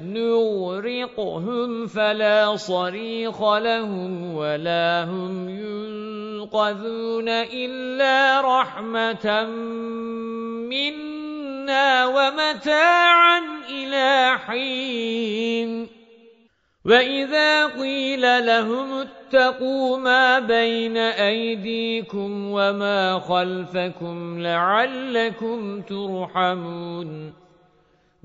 نُغْرِقْهُمْ فَلَا صَرِيخَ لَهُمْ وَلَا هُمْ يُنقَذُونَ إِلَّا رَحْمَةً مِنَّا وَمَتَاعًا إِلَى حِينٍ وَإِذَا قِيلَ لَهُمُ اتَّقُوا مَا بَيْنَ أَيْدِيكُمْ وَمَا خَلْفَكُمْ لَعَلَّكُمْ تُرْحَمُونَ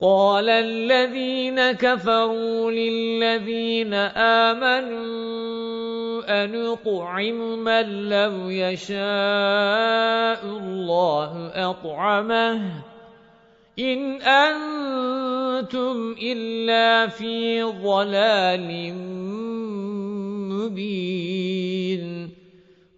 قَالَ الَّذِينَ كَفَرُوا لِلَّذِينَ آمَنُوا أَنُطْعِمُ مَن لَّوْ يَشَاءُ اللَّهُ أَطْعَمَهُ إِنْ أَنتُمْ إِلَّا فِي ضَلَالٍ مُبِينٍ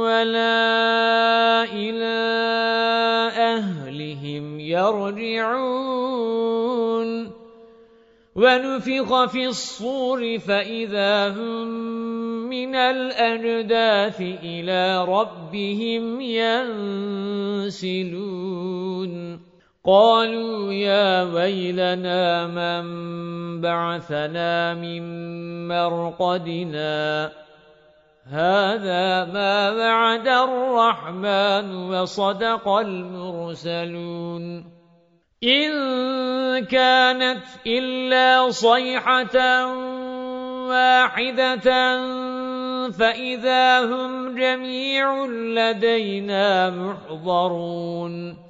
وَلَا إِلَى أَهْلِهِمْ يَرْجِعُونَ. وَنُفِخَ فِي الصُّورِ فَإِذَا هُمْ مِنَ الْأَجْدَاثِ إِلَى رَبِّهِمْ يَنسِلُونَ. قَالُوا يَا وَيْلَنَا مَنْ بَعَثَنَا مِنْ مَرْقَدِنَا؟ هَذَا مَا وَعَدَ الرَّحْمَنُ وَصَدَقَ الْمُرْسَلُونَ. إِن كَانَتْ إِلَّا صَيْحَةً وَاحِدَةً فَإِذَا هُمْ جَمِيعٌ لَّدَيْنَا مُحْضَرُونَ.